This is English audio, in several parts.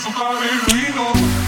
Somebody, we know.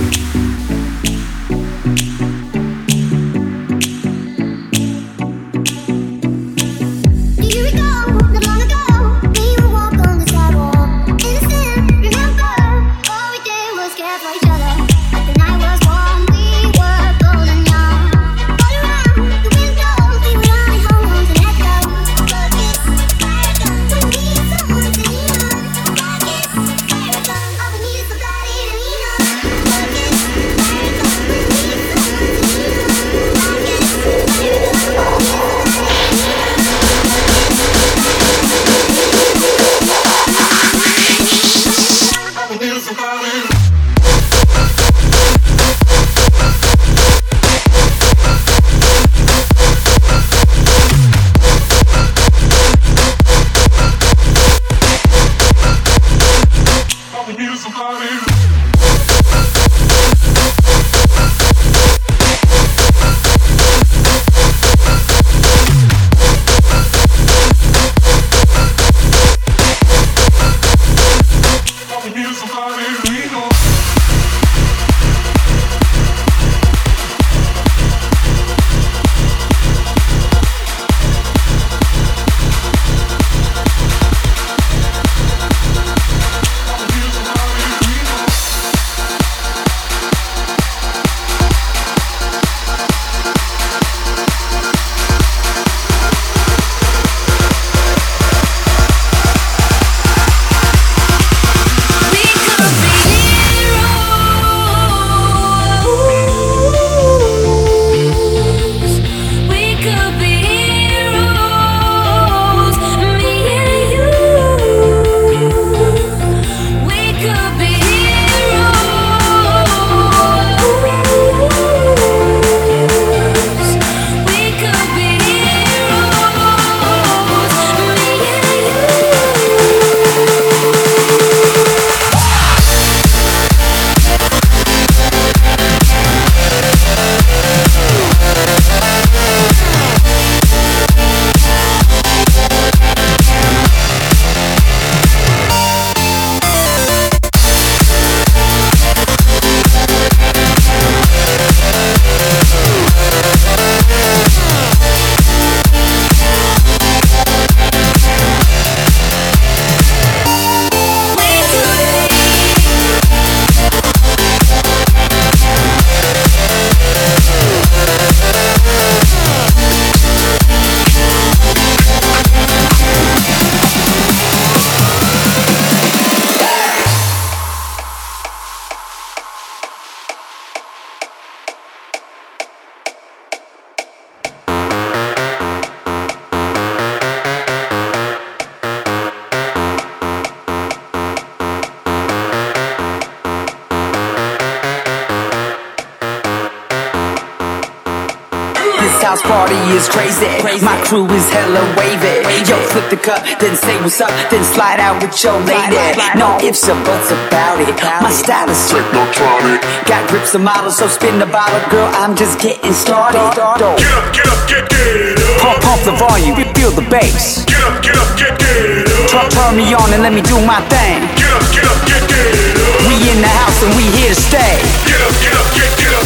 House party is crazy. My crew is hella wavy. Yo, flip the cup, then say what's up, then slide out with your lady. No ifs or buts about it. My style is Technotronic. Got grips and models, so spin the bottle, girl. I'm just getting started. Get up, get up, get get up. Pump, pump the volume, feel the bass. Get up, get up, get get up. Turn, turn me on and let me do my thing. Get up, get up, get get up. We in the house and we here to stay. Get up, get up, get get up,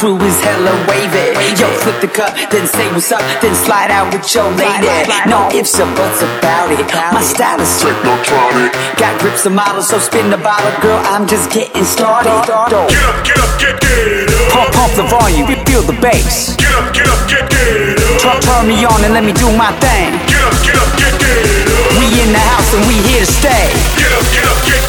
crew is hella wavy. Yo, flip the cup, then say what's up, then slide out with your lady. No ifs or buts about it. My style is Technotronic. Got grips and models, so spin the bottle, girl. I'm just getting started. Get up, get up, get get up. Pump, pump the volume, feel the bass. Get up, get up, get get up. Turn, turn me on and let me do my thing. Get up, get up, get get up. We in the house and we here to stay. Get up, get up, get get up, get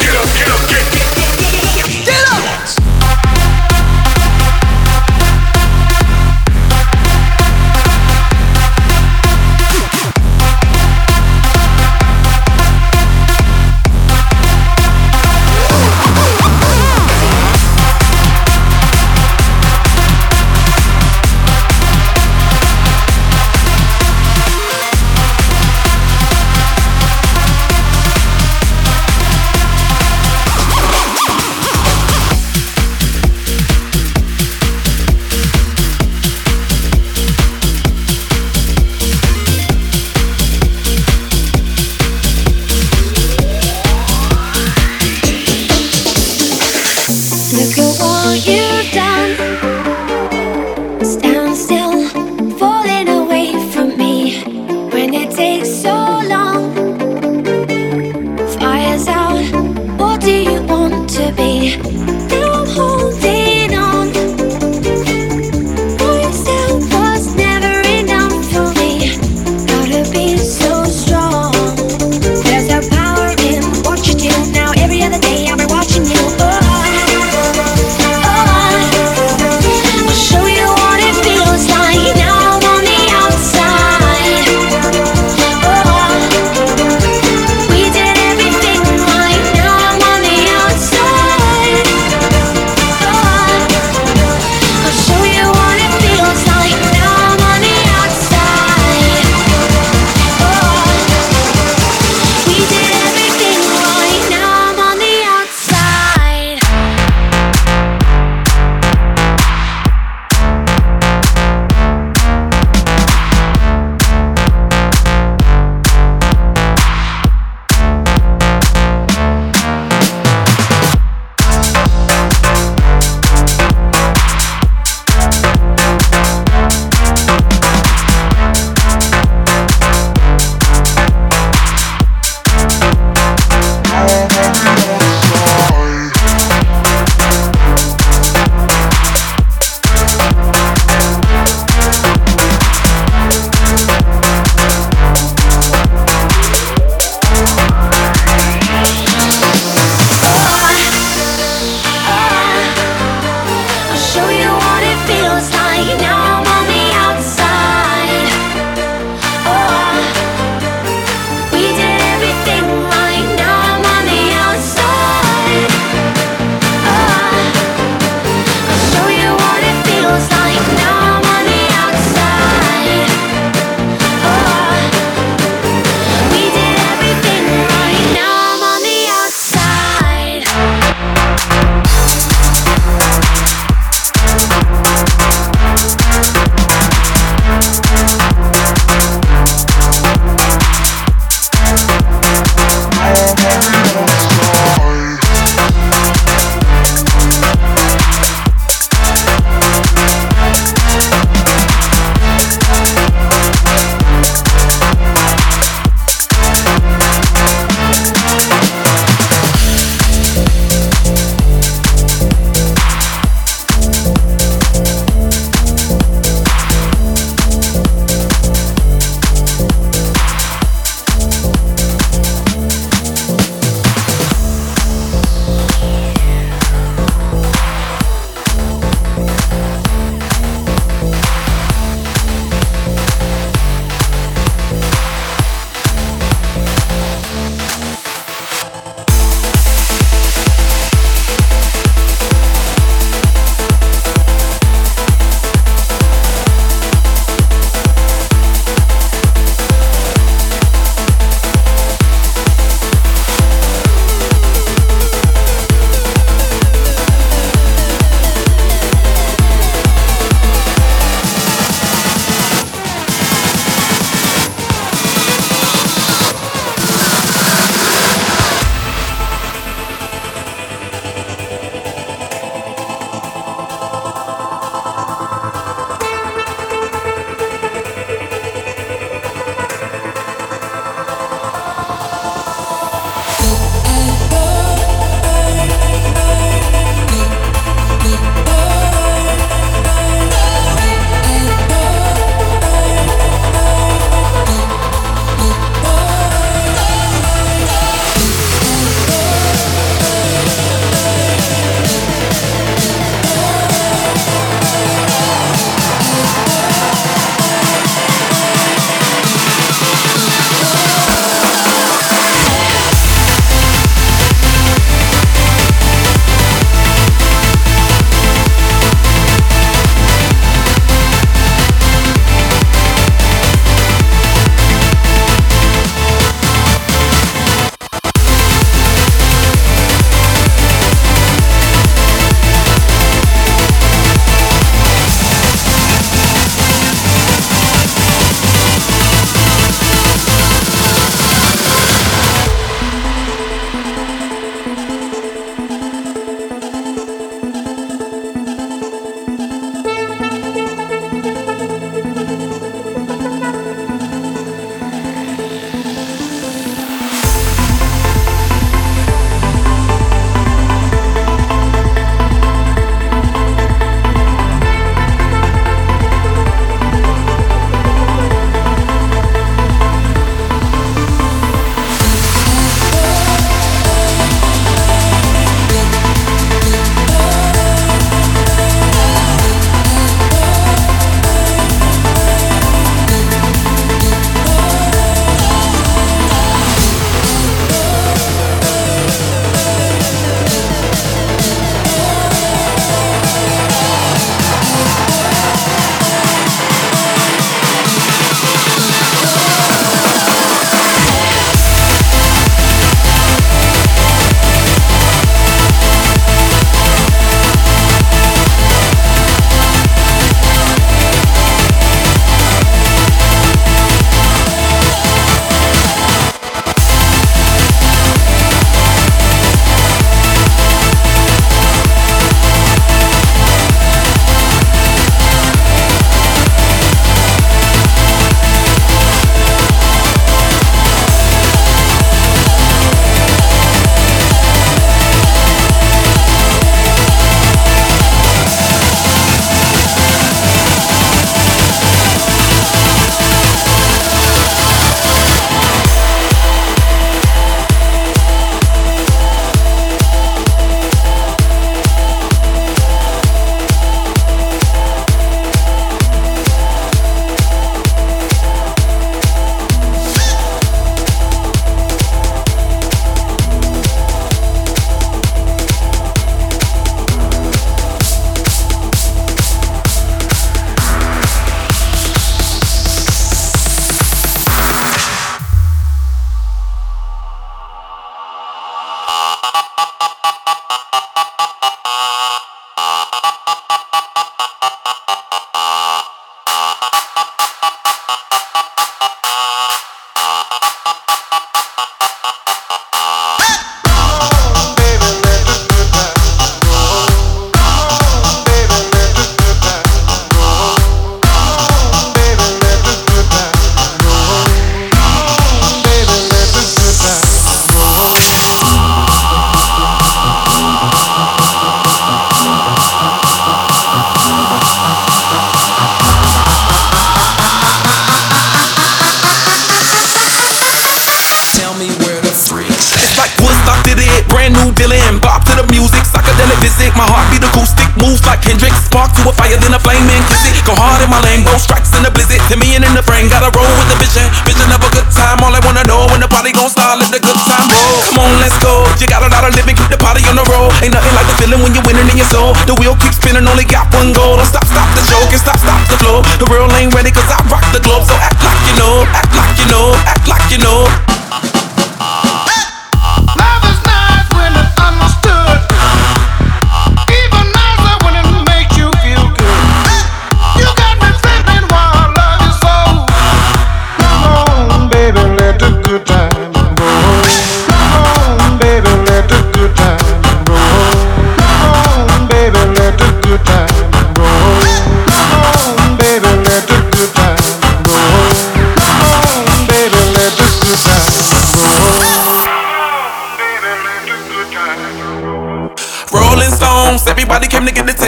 your soul. The wheel keeps spinning, only got one goal. Don't stop, stop the joke, and stop, stop the flow. The world ain't ready, cause I rock the globe. So act like you know, act like you know, act like you know.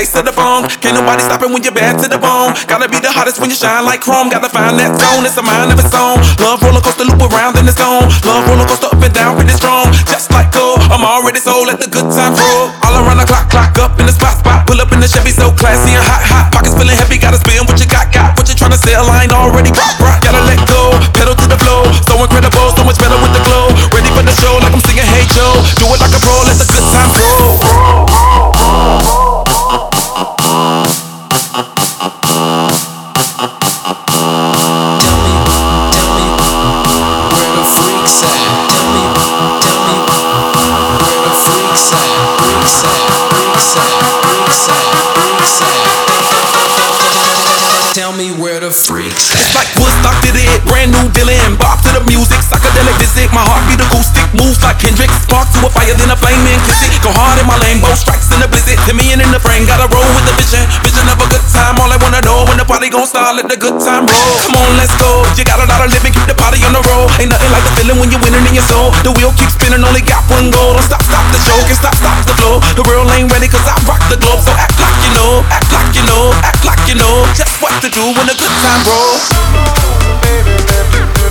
Taste of the phone. Can't nobody stop it when you're bad to the bone. Gotta be the hottest when you shine like chrome. Gotta find that zone, it's a mind of its own. Love roller coaster loop around in the zone. Love roller coaster up and down, pretty strong. Just like gold, I'm already sold. Let the good time roll. All around the clock, clock up in the spot, spot. Pull up in the Chevy, so classy and hot, hot. Pockets feeling heavy, gotta spin what you got, got. What you tryna sell, I ain't already rock, rock. Gotta let go, pedal to the flow. So incredible, so much better with the glow. Ready for the show, like I'm singing Hey Joe. Do it like a pro, let the good time roll. Kendrick. Spark to a fire, then a flame and kiss it. Go hard in my lane, both strikes in the blizzard. Timmy and in the frame, gotta roll with the vision. Vision of a good time, all I wanna know when the party gon' start, let the good time roll. Come on, let's go. You got a lot of living, keep the party on the roll. Ain't nothing like the feeling when you're winning in your soul. The wheel keeps spinning, only got one goal. Don't stop, stop the show, can stop, stop the flow. The world ain't ready, cause I rock the globe. So act like you know, act like you know, act like you know. Just what to do when the good time rolls. Baby, let the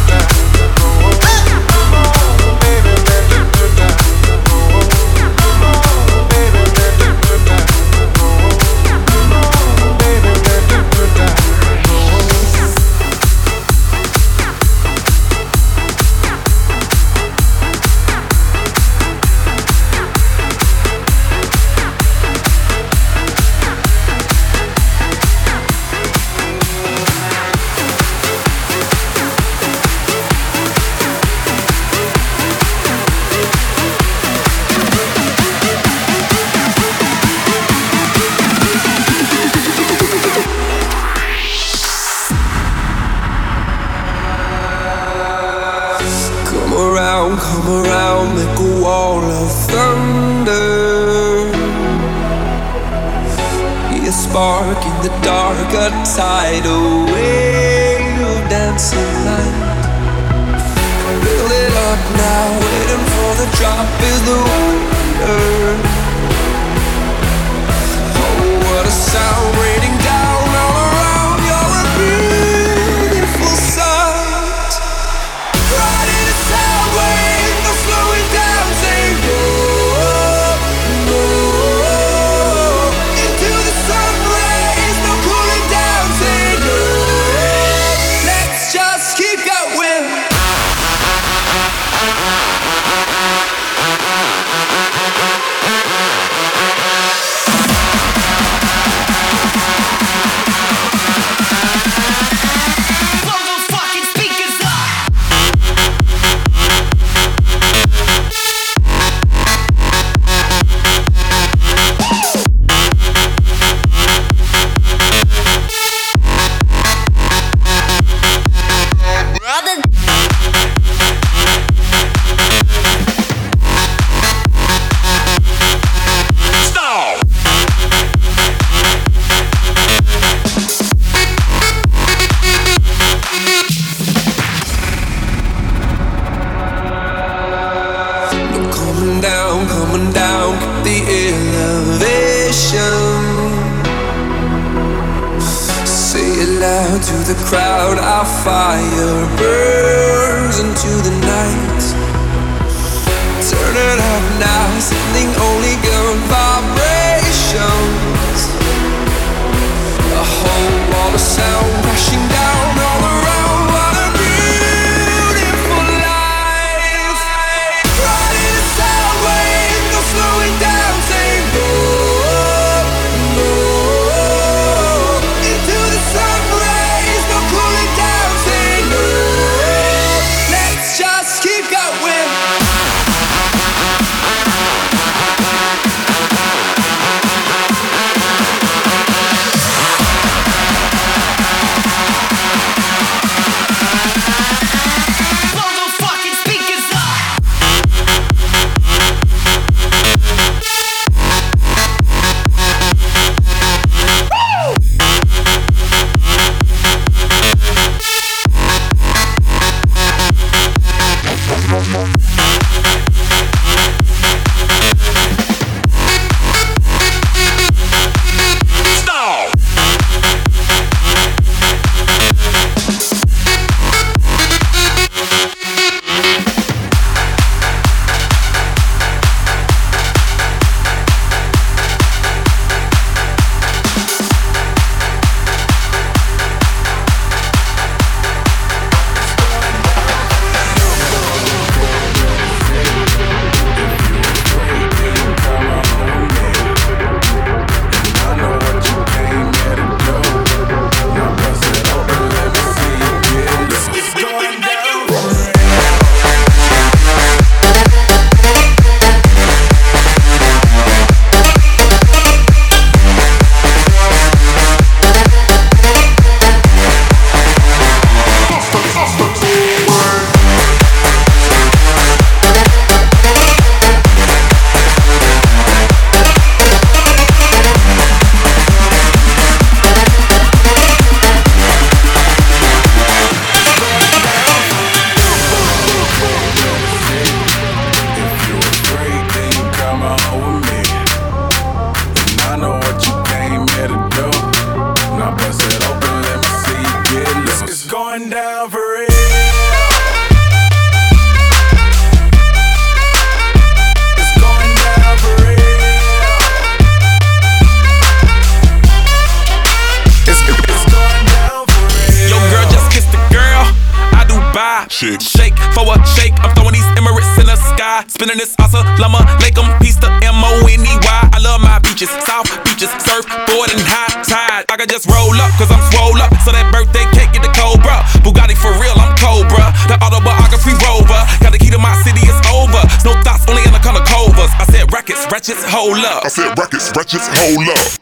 ratchets, hold up. I said records, wretches, hold up.